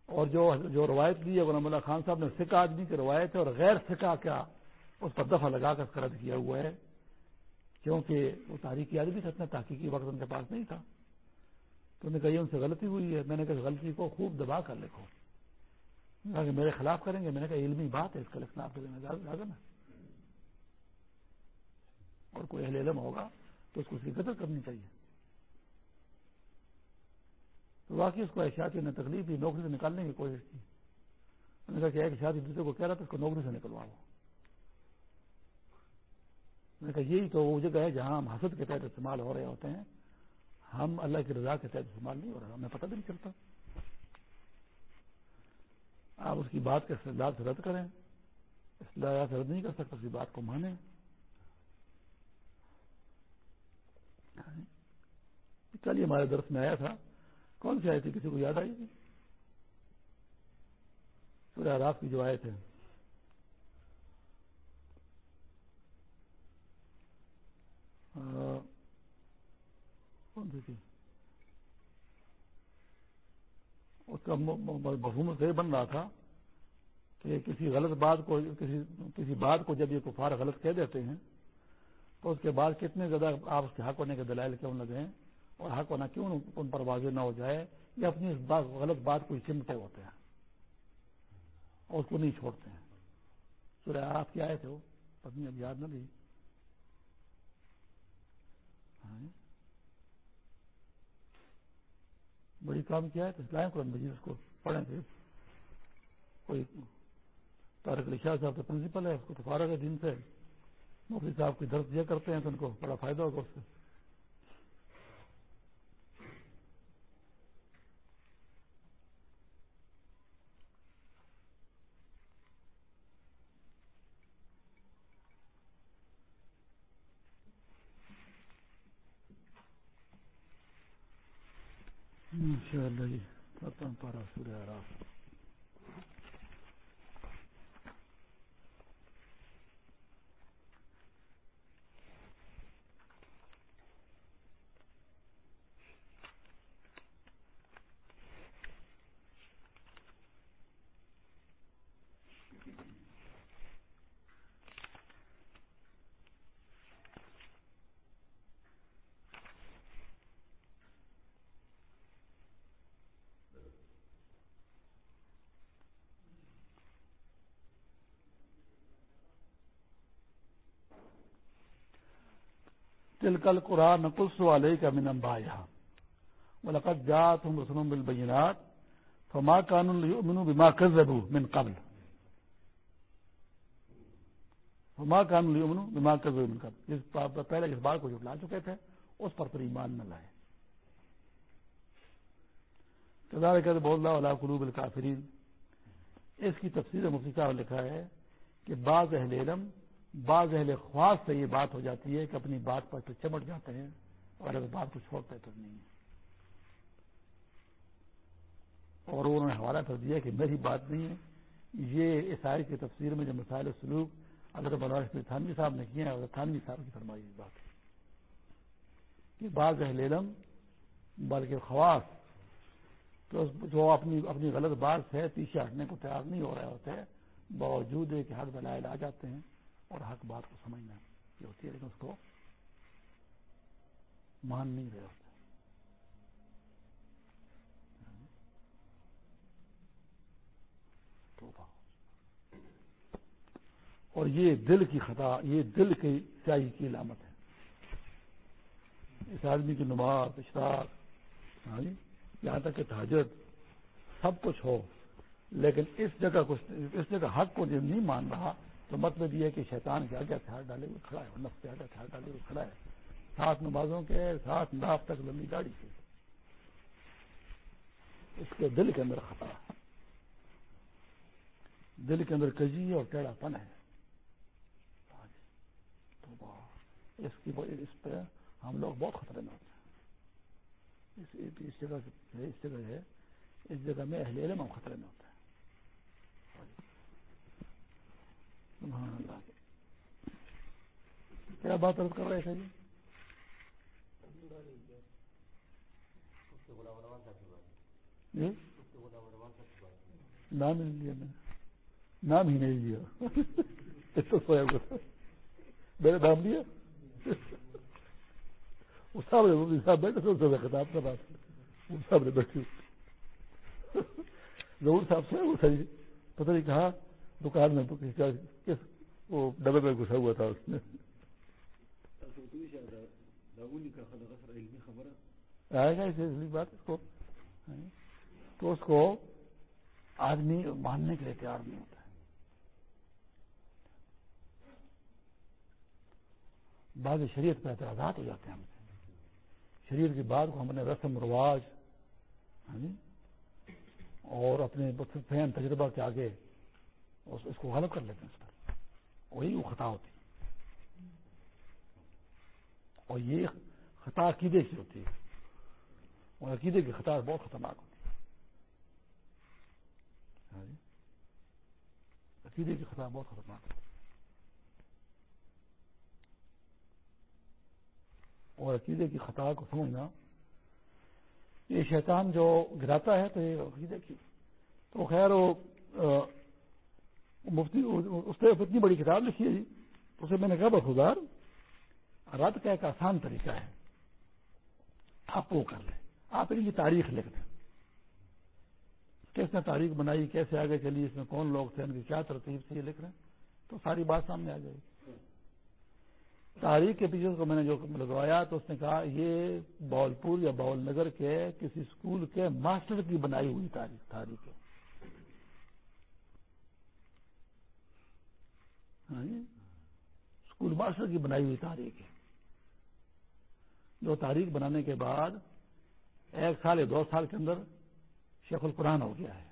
اور جو جو روایت لی ہے، غلام اللہ خان صاحب نے سکا آدمی کی روایت ہے اور غیر سکا کیا اس پر دفعہ لگا کر کرد کیا ہوا ہے۔ کیونکہ وہ تاریخی آدمی اتنا تحقیقی وقت ان کے پاس نہیں تھا۔ تو انہوں نے کہا ان سے غلطی ہوئی ہے۔ میں نے کہا غلطی کو خوب دبا کر لکھو۔ کہ میرے خلاف کریں گے؟ میں نے کہا علمی بات ہے، اس کا لکھنا آپ کے لازم ہے۔ اور کوئی اہل علم ہوگا تو اس کو اس کی قدر کرنی چاہیے۔ تو واقعی اس کو احتیاطی نے تکلیف دی نوکری سے نکالنے کی کوشش کی۔ انہوں نے کہا کہ ایک شادی دوسرے کو کہہ رہا تھا، اس کو نوکری سے نکلواؤ۔ میں نے کہا یہی تو وہ جگہ ہے جہاں ہم حسد کے تحت استعمال ہو رہے ہوتے ہیں۔ ہم اللہ کی رضا کے تحت استعمال نہیں ہو رہا، ہمیں پتہ بھی نہیں چلتا۔ آپ اس کی بات کے استعداد سے رد کریں۔ اصلاح سے رد نہیں کر سکتے، اس کی بات کو مانیں۔ چلیے، ہمارے درس میں آیا تھا۔ کون سی آئی تھی؟ کسی کو یاد آئی تھی؟ سورہ راف کی جو آئے تھے کون سی تھی؟ اس کا بہوم سے بن رہا تھا کہ کسی غلط بات کو کسی کسی بات کو جب یہ کفار غلط کہہ دیتے ہیں، تو اس کے بعد کتنے زیادہ آپ اس کے حق ہونے کے دلائل کیوں لگے اور حق ہونا کیوں ان پر واضح نہ ہو جائے یا اپنی اس غلط بات کو چمٹے ہوتے ہیں اور اس کو نہیں چھوڑتے ہیں۔ سورہ آپ کیا آئے تھے وہ پتنی اب یاد نہ لی بڑی کام کیا ہے تو قرآن مجید اس کو، پڑھیں گے کوئی تارک علی شاہ صاحب کا پرنسپل ہے، اس کو تو فارغ ہے دن سے۔ مفتی صاحب کی درد دیا کرتے ہیں تو ان کو بڑا فائدہ ہوگا اس سے۔ انشاءاللہ اللہ جی پارا سورہ عراف تلکل قرآن نقص علیہ کا من امبایا ملقت جات ہوں رسلم بالبینات فما قانون بما کذبو من قبل. فما قانون منو بما کذبو من قبل. اس پہلے اس بار کو جھٹلا چکے تھے، اس پر پھر ایمان نہ لائے. کدار کہتے بول رہا اللہ قلوب الکافرین. اس کی تفسیر مفتی صاحب لکھا ہے کہ بعض اہل علم بعض اہل خواص سے یہ بات ہو جاتی ہے کہ اپنی بات پر تو چمٹ جاتے ہیں اور اس بات کو چھوڑتے تو نہیں ہے اور انہوں نے حوالہ کر دیا کہ میری بات نہیں ہے۔ یہ عیسائی کی تفسیر میں جو مسائل سلوک اگر بنواس تھانوی صاحب نے کیا ہے تھانوی صاحب کی فرمائی بات ہے کہ بعض اہل علم، بلکہ خواص، تو جو اپنی اپنی غلط بات سے پیچھے ہٹنے کو تیار نہیں ہو رہے ہوتے، باوجود ہے کہ حق دلائل آ جاتے ہیں۔ اور حق بات کو سمجھنا یہ ہوتی ہے، لیکن اس کو مان نہیں رہے ہوتے۔ اور یہ دل کی خطا، یہ دل کی سیاہی کی علامت ہے۔ اس آدمی کی نماز، اشراق ہاں جی، یہاں تک کہ تاجر سب کچھ ہو، لیکن اس جگہ کچھ، اس جگہ حق کو جب نہیں مان رہا تو مطلب یہ ہے کہ شیطان کے آگے ہتھیار ڈالے ہوئے، کھڑا ہے، نفس کے آگے ہتھیار ڈالے ہوئے، کھڑا ہے۔ سات نمازوں کے سات ناف تک لمبی گاڑی سے اس کے دل کے اندر خطا۔ ہے دل کے اندر کجی اور ٹیڑھا پن ہے۔ اس کی اس پہ ہم لوگ بہت خطرے میں ہوتے ہیں۔ اس جگہ اس جگہ ہے، اس جگہ میں اہل علم ہم خطرے میں ہوتے ہیں۔ سبحان اللہ۔ کیا بات عرض کر رہے تھے جی؟ نام ہی لیا میں نام ہی نہیں لیا۔ تو سویا میرے نام لیا صاحب نے بیٹھے تھے خطاب کا بات صاحب نے بیٹھی۔ ضرور صاحب سے وہ صحیح پتہ نہیں کہا دکان میں کس وہ ڈبے میں گھسا ہوا تھا اس میں آئے گا اسے بات اس کو۔ تو اس کو آدمی ماننے کے لیے تیار نہیں ہوتا ہے۔ بعض شریعت پہ اعتراضات ہو جاتے ہیں ہم سے۔ شریعت کی بات کو ہم نے رسم رواج ہاں جی، اور اپنے فہم تجربہ کے آگے اس کو غلط کر لیتے ہیں اس پر۔ وہی وہ خطا ہوتی اور یہ خطا عقیدے کی ہوتی ہے۔ اور عقیدے کی خطا بہت خطرناک ہوتی ہے۔ ہاں جی؟ عقیدے کی خطا بہت خطرناک ہوتی ہے۔ اور عقیدے کی خطا کو سمجھنا، یہ شیطان جو گراتا ہے تو یہ عقیدے کی، تو خیر وہ مفتی، اس نے اتنی بڑی کتاب لکھی ہے جی اسے میں نے کہا بخار رد کا ایک آسان طریقہ ہے۔ آپ وہ کر لیں۔ آپ ان کی تاریخ لکھ دیں۔ کس نے تاریخ بنائی، کیسے آگے چلی، اس میں کون لوگ تھے، ان کی کیا ترتیب سے یہ لکھ رہے ہیں۔ تو ساری بات سامنے آ جائے گی۔ تاریخ کے پیچھے کو میں نے جو لگوایا، تو اس نے کہا، یہ باولپور یا باول نگر کے کسی اسکول کے ماسٹر کی بنائی ہوئی تاریخ تاریخ ہے ہاں جی؟ ہاں جی؟ اسکول ماسٹر کی بنائی ہوئی تاریخ ہے۔ جو تاریخ بنانے کے بعد ایک سال یا دو سال کے اندر شیخ القرآن ہو گیا ہے۔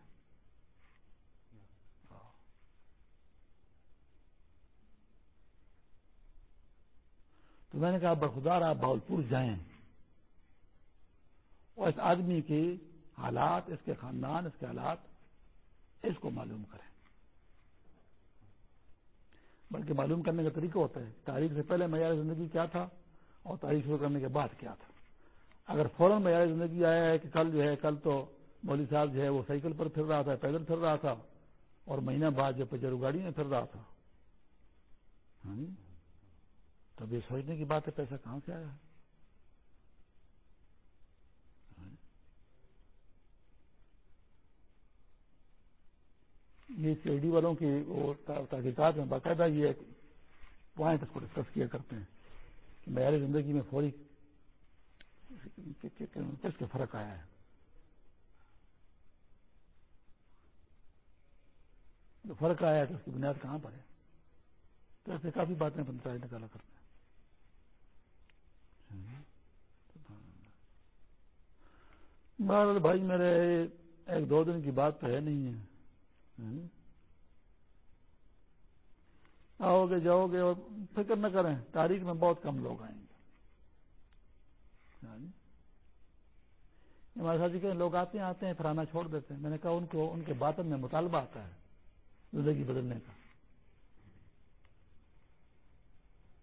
تو میں نے کہا بخدار آپ باولپور جائیں۔ اور اس آدمی کی حالات، اس کے خاندان، اس کے حالات اس کو معلوم کریں۔ بلکہ معلوم کرنے کا طریقہ ہوتا ہے، تاریخ سے پہلے معیار زندگی کیا تھا اور تاریخ شروع کرنے کے بعد کیا تھا۔ اگر فوراً معیار زندگی آیا ہے کہ کل جو ہے، کل تو مولوی صاحب جو ہے وہ سائیکل پر پھر رہا تھا، پیدل پھر رہا تھا اور مہینہ بعد جو پجرو گاڑی میں پھر رہا تھا۔ ہاں جی؟ تب تو یہ سوچنے کی بات ہے پیسہ کہاں سے آیا ہے؟ یہ سی ڈی والوں کی تحقیقات میں باقاعدہ یہ پوائنٹ اس کو ڈسکس کیا کرتے ہیں کہ معیاری زندگی میں فوری کس کے فرق آیا ہے؟ جو فرق آیا ہے تو اس کی بنیاد کہاں پر ہے؟ تو ایسے کافی باتیں پنچایت نکالا کرتے ہیں۔ بہرحال بھائی، میرے ایک دو دن کی بات تو ہے نہیں ہے۔ آؤ گے، جاؤ گے اور فکر نہ کریں، تاریخ میں بہت کم لوگ آئیں گے۔ جی۔ ہمارے ساتھ کہ لوگ آتے ہیں آتے ہیں، پھرانا چھوڑ دیتے ہیں۔ میں نے کہا، ان کو، ان کے باطن میں مطالبہ آتا ہے زندگی بدلنے کا۔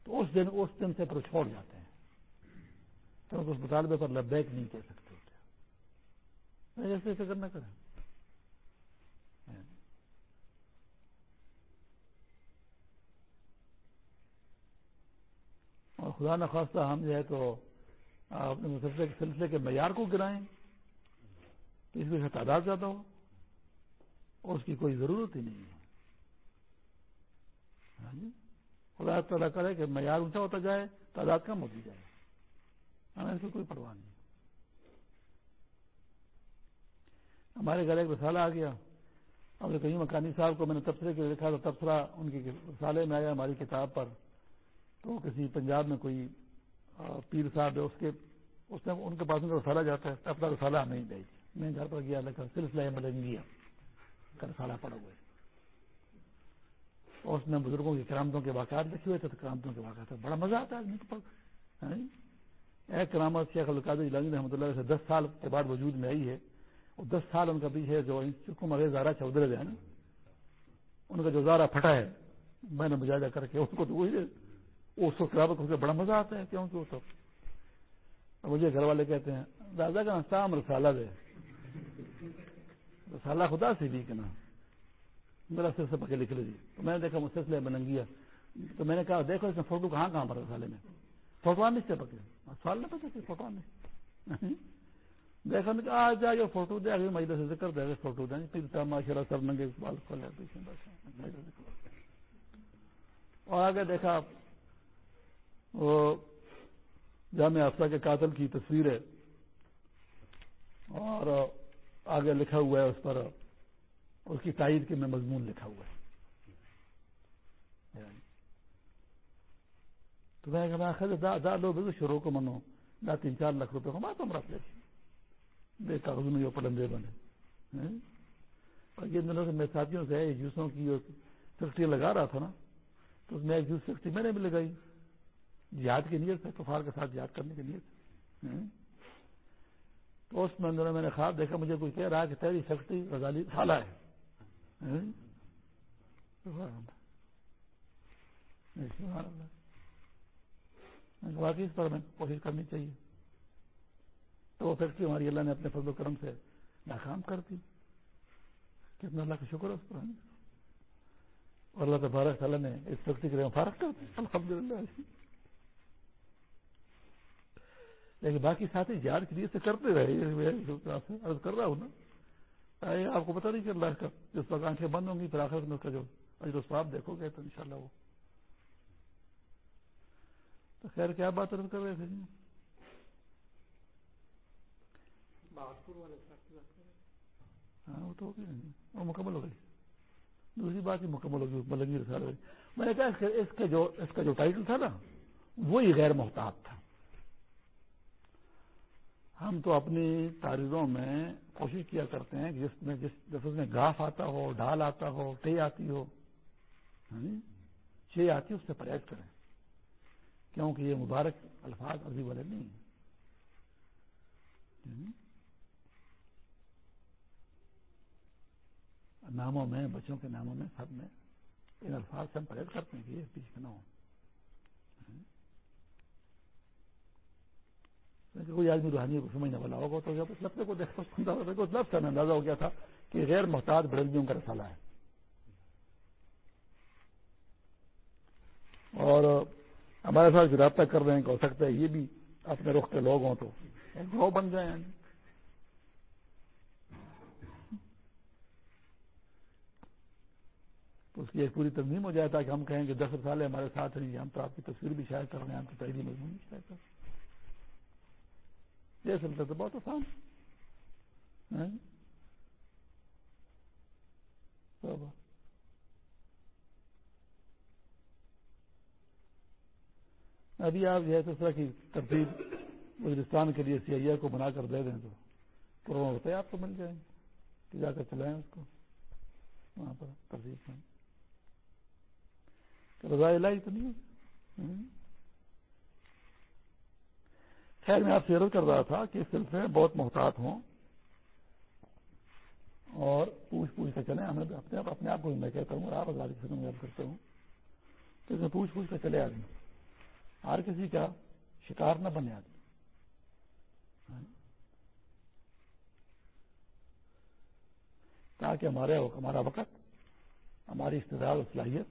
تو اس دن اس دن سے پھر چھوڑ جاتے ہیں۔ تو اس مطالبے پر لبیک نہیں کہہ سکتے ہوتے۔ ایسے فکر نہ کریں اور خدا نخواستہ ہم جو ہے تو اپنے مسلسلے کے سلسلے کے معیار کو گرائیں تو اس میں تعداد زیادہ ہو اور اس کی کوئی ضرورت ہی نہیں ہے۔ ہاں جی؟ خدا تعالیٰ کرے کہ معیار اونچا ہوتا جائے، تعداد کم ہوتی جائے۔ ہمیں اس کی کوئی پرواہ نہیں۔ ہمارے گھر ایک رسالہ آ گیا۔ اب کہیں مکانی صاحب کو میں نے تبصرے کے لکھا تو تبصرہ ان کے رسالے میں آیا ہماری کتاب پر۔ تو کسی پنجاب میں کوئی پیر صاحب ہے، اس کے اس نے ان کے پاس ان کا رسالہ جاتا ہے، اپنا رسالہ نہیں دے میں گھر پر گیا، لکھا، سلسلہ ملنگیا کا رسالہ پڑا ہوئے اور اس میں بزرگوں کی کرامتوں کے واقعات لکھے ہوئے تھے، تو کرامتوں کے واقعات بڑا مزہ آتا ہے آدمی جی؟ کرامت شیخ القاد جلانی رحمۃ اللہ سے دس سال کے بعد وجود میں آئی ہے۔ اور دس سال ان کا پیچھے جو چکم اگے زارا چودھری ہے نا؟ ان کا جو زارا پھٹا ہے، میں نے مجاہدہ کر کے ان کو تو وہی اس کو کرامت کر کے بڑا مزہ آتا ہے کیوں کہ وہ تو مجھے گھر والے کہتے ہیں، دادا کا سام رسالہ دے۔ رسالہ خدا سے بھی کہ نا میرا سر سے پکے لکھ لیجیے تو میں نے دیکھا مجھ سے بن گیا تو میں نے کہا، دیکھو اس میں فوٹو کہاں کہاں پر رسالے میں؟ فوٹو نہیں سے پکے۔ سوال نہ پکے فوٹو نہیں دیکھا کہ آ جائے فوٹو دے۔ آگے مجھے سے ذکر دے گا فوٹو دیں۔ پھر ماشاء اللہ سر ننگے بال کھولے۔ اور آگے دیکھا وہ جامع افسا کے قاتل کی تصویر ہے اور آگے لکھا ہوا ہے اس پر، اس کی تائید کے میں مضمون لکھا ہوا ہے۔ یعنی تو میں کہا لو بالکل شروع کو منو۔ نہ تین چار لاکھ روپے کو مات ہم رکھ لیتے بے کاغذ میں جو پلندے بنے۔ ہاں؟ اور یہ دنوں سے میرے ساتھیوں سے جوسوں کی فیکٹری لگا رہا تھا نا، تو اس میں ایک جوس فیکٹری میں نے بھی لگائی۔ یاد کی نیت سے کفار کے ساتھ یاد کرنے کی نیت تو اس میں میں نے خواب دیکھا، مجھے کوئی کہہ رہا کہ تیری فیکٹری غزالی سالہ ہے۔ واقعی اس پر میں کوشش کرنی چاہیے۔ تو وہ فیکٹری ہماری اللہ نے اپنے فضل و کرم سے ناکام کر دی۔ کتنا اللہ کا شکر ہے اس پر۔ اور اللہ تبارک تعالیٰ نے اس فیکٹری کے لیے فارغ کر دی الحمد للہ لیکن باقی ساتھی یاد کے لیے سے کرتے رہے عرض کر رہا ہوں نا آپ کو پتا نہیں چل رہا ہے جس وقت آنکھیں بند ہوں گی پھر آخر میں اس کا جو اجر سواب دیکھو گے تو انشاءاللہ وہ۔ تو خیر کیا بات عرض کر رہے تھے جی؟ ہاں وہ تو وہ مکمل ہو گئی۔ دوسری بات ہی مکمل ہوگی ملنگی رسال ہوگی میں نے کہا اس کا جو اس کا جو ٹائٹل تھا نا وہی غیر محتاط تھا۔ ہم تو اپنی تاریخوں میں کوشش کیا کرتے ہیں کہ جس میں جس جس میں گاف آتا ہو، ڈھال آتا ہو، ٹے آتی ہو یعنی چھ آتی اس سے پرہیز کریں۔ کیونکہ یہ مبارک الفاظ عربی والے نہیں ہیں۔ یعنی ناموں میں، بچوں کے ناموں میں، سب میں ان الفاظ سے ہم پرہیز کرتے ہیں کہ یہ پیچھے نہ ہو ہاں جی؟ کوئی آدمی روحانی کو سمجھنے والا ہوگا. تو جب اس لفظ کو دیکھتا اس لفظ کا اندازہ ہو گیا تھا کہ غیر محتاط بڑھنگیوں کا رسالہ ہے۔ اور ہمارے ساتھ جو رابطہ کر رہے ہیں کہ ہو سکتا ہے یہ بھی اپنے رخ کے لوگ ہوں تو گاؤں بن جائیں۔ تو اس کی ایک پوری تنظیم ہو جائے تاکہ ہم کہیں کہ دس سال ہمارے ساتھ ہیں ہم تو آپ کی تصویر بھی شائع کر رہے ہیں، ہم کی پہلی مضمون بھی شائع کر رہے ہیں۔ یہ سلسلہ تو بہت آسان ابھی آپ جو ہے اس طرح کی ترتیب وزرستان کے لیے سی آئی کو بنا کر دے دیں تو کروڑوں روپے آپ کو مل جائیں کہ جا کر چلائیں اس کو۔ وہاں پر ترتیب میں۔ رضا الہی تو نہیں خیر میں آپ سے عرض کر رہا تھا کہ اس سلسلے میں بہت محتاط ہوں اور پوچھ پوچھ کے چلے ہمیں اپنے آپ اپنے آپ کو میں کہتا ہوں اور آپ آزادی سے یاد کرتے ہوں۔ تو اس میں پوچھ پوچھ کے چلے آدمی۔ ہر کسی کا شکار نہ بنے آدمی۔ تاکہ ہمارے ہمارا وقت، ہماری استدار اور صلاحیت،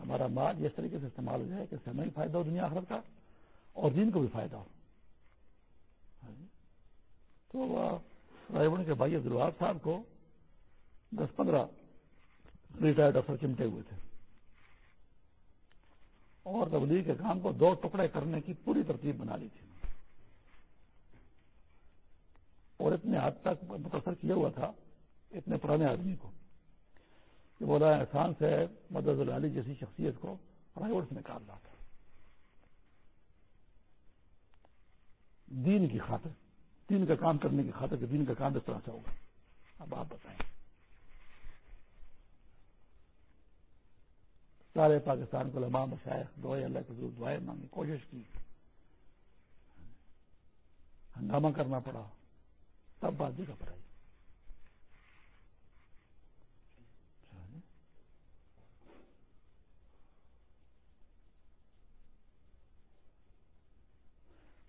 ہمارا مال اس طریقے سے استعمال ہو جائے کہ اس سے ہمیں بھی فائدہ ہو دنیا آخرت کا اور دین کو بھی فائدہ ہو۔ تو رائے کے بھائی عبدالواب صاحب کو دس پندرہ ریٹائرڈ افسر چمٹے ہوئے تھے۔ اور تبلیغ کے کام کو دو ٹکڑے کرنے کی پوری ترتیب بنا لی تھی۔ اور اتنے حد تک متاثر کیا ہوا تھا، اتنے پرانے آدمی کو، کہ بولا احسان سے مدد العلی جیسی شخصیت کو رائے سے نکال رہا تھا۔ دین کی خاطر، دین کا کام کرنے کی خاطر کہ دین کا کام اس طرح سے ہوگا۔ اب آپ بتائیں۔ سارے پاکستان کو لمام مشائق دعائیں اللہ کے ضرور دعائیں مانگی کوشش کی۔ ہنگامہ کرنا پڑا۔ تب بات جگہ پڑائی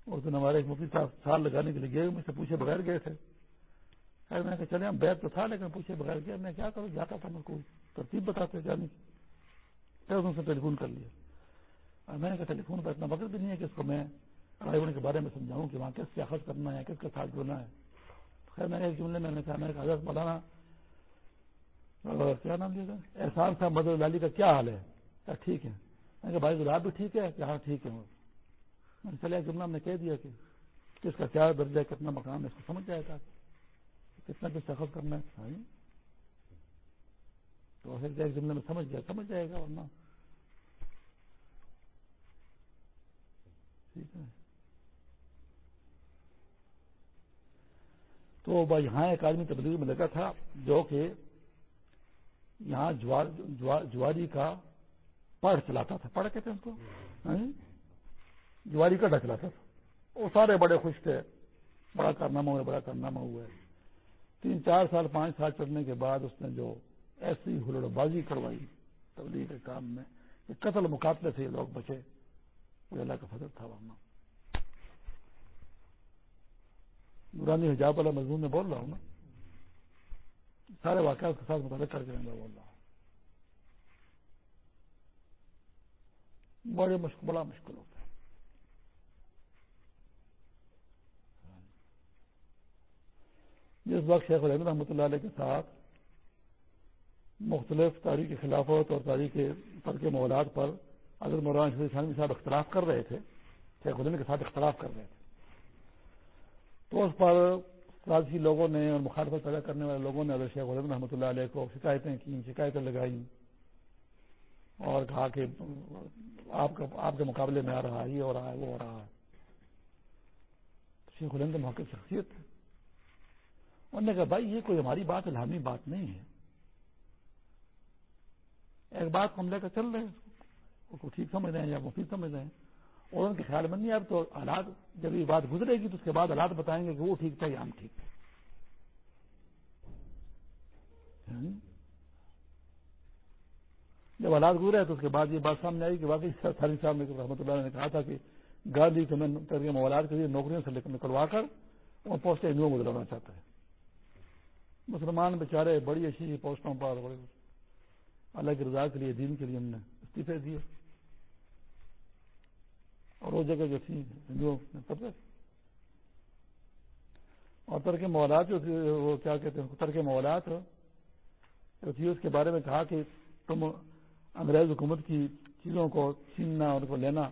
اس دن ہمارے ایک مفتی صاحب سال لگانے کے لیے گئے، مجھ سے پوچھے بغیر گئے تھے۔ خیر، میں نے کہا، چلے، ہم بیت تو تھا، لیکن پوچھے بغیر گیا میں کیا کروں جاتا تھا، میں کو ترتیب بتاتے جانے کی۔ پھر ان سے ٹیلی فون کر لیا۔ اور میں نے کہا ٹیلی فون پر اتنا وقت بھی نہیں ہے کہ اس کو میں ڈرائیور کے بارے میں سمجھاؤں کہ وہاں کس سے اخذ کرنا ہے، کس کا ساتھ جڑنا ہے۔ خیر، میں نے ایک جملے میں نے کہا، میں نے کہا، حضرت مولانا، کیا نام لیا احسان صاحب مدر لالی کا کیا حال ہے؟ کیا ٹھیک ہے۔ میں نے کہا، بھائی، گلاب بھی ٹھیک ہے؟ کہ ہاں ٹھیک ہے۔ چلے جملہ ہم نے کہہ دیا کہ کس کا کیا درجہ کتنا مقام ہے اس کو سمجھ جائے گا۔ کتنا کچھ سفر کرنا ہے۔ تو ایک جملے میں سمجھ جائے سمجھ جائے گا ورنہ۔ ٹھیک ہے۔ تو بھائی یہاں ایک آدمی تبدیلی میں لگا تھا جو کہ یہاں جواری کا پڑھ چلاتا تھا۔ پڑھ کہتے ہیں اس کو۔ جواری کا ڈچلاتا تھا۔ وہ سارے بڑے خوش تھے۔ بڑا کارنامہ ہوا، بڑا کارنامہ ہوا۔ ہے تین، چار سال، پانچ سال چڑھنے کے بعد اس نے جو ایسی ہلڑ بازی کروائی تبلیغ کے کام میں کہ قتل مقابلے سے یہ لوگ بچے۔ وہ اللہ کا فضل تھا ورنہ نورانی حجاب والا مضمون میں بول رہا ہوں نا۔ سارے واقعات کے ساتھ متعلق کر کے میں بول رہا ہوں۔ بڑے مشکل، بڑا مشکل ہوتا ہے جس وقت شیخ الحمد رحمۃ اللہ علیہ کے ساتھ مختلف تاریخ خلافت اور تاریخ ترک مولاد پر اگر مولانا شریف خان صاحب اختلاف کر رہے تھے، شیخ الحمد کے ساتھ اختلاف کر رہے تھے۔ تو اس پر راجسی لوگوں نے اور مخالفت پیدا کرنے والے لوگوں نے اگر شیخ الحمد رحمۃ اللہ علیہ کو شکایتیں کی شکایتیں لگائیں اور کہا کہ آپ کے مقابلے میں آ رہا ہے، یہ ہو رہا ہے، وہ ہو رہا ہے۔ شیخ الحمد موقع شخصیت تھے۔ انہوں نے کہا، بھائی، یہ کوئی ہماری بات، الہامی بات نہیں ہے۔ ایک بات کو ہم لے کر چل رہے ہیں کو ٹھیک سمجھ رہے ہیں یا مفید سمجھ رہے ہیں۔ اور ان کے خیال میں نہیں، اب تو حالات جب یہ بات گزرے گی تو اس کے بعد حالات بتائیں گے کہ وہ ٹھیک تھا یا ہم ٹھیک تھے۔ جب حالات گزرے تو اس کے بعد یہ بات سامنے آئی کہ واقعی ساری صاحب نے رحمۃ اللہ نے کہا تھا کہ گاندھی کو میں موالات کے لیے نوکریوں سے نکلوا کر وہ پوسٹیں ہندوؤں کو دلانا چاہتا ہے۔ مسلمان بیچارے بڑی اچھی پوسٹوں پر بڑے اللہ کی رضا کے لیے، دین کے لیے ہم نے استعفے دیے۔ اور وہ جگہ جو تھی، ہندوؤں اور ترک موالات جو وہ کیا کہتے ہیں؟ ترک موالات جو تھی، اس کے بارے میں کہا کہ تم انگریز حکومت کی چیزوں کو چھیننا، ان کو لینا،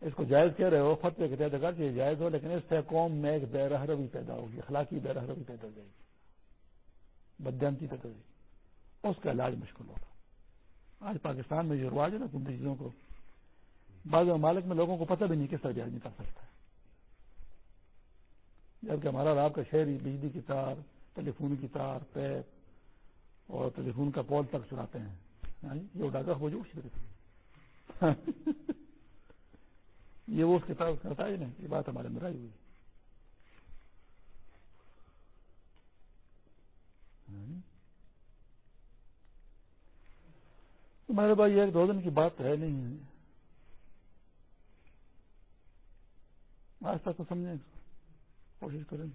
اس کو جائز کہہ رہے ہو فتح کے تحت اگر یہ جائز ہو، لیکن اس سے قوم میں ایک بے رحروی پیدا ہوگی، اخلاقی بے رحروی پیدا ہو جائے گی۔ بدیانتی تک اس کا علاج مشکل ہوگا آج پاکستان میں جو رواج ہے نا کن چیزوں کو، بعض ممالک میں لوگوں کو پتہ بھی نہیں کس طرح جائز نہیں کر سکتا ہے۔ جبکہ ہمارا رات کا شہری بجلی کی تار ٹیلی فون کی تار، پیپ اور ٹیلی فون کا پول تک چلاتے ہیں۔ یہ ڈاکہ ہو جو یہ وہ اس کتاب کرتا ہے نا، یہ بات ہمارے اندر آئی ہوئی۔ میرے بھائی ایک دو دن کی بات ہے، نہیں آج تک تو سمجھیں۔ کوشش کریں۔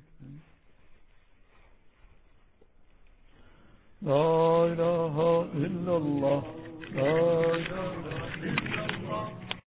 لا الہ الا اللہ۔ لا الہ الا اللہ۔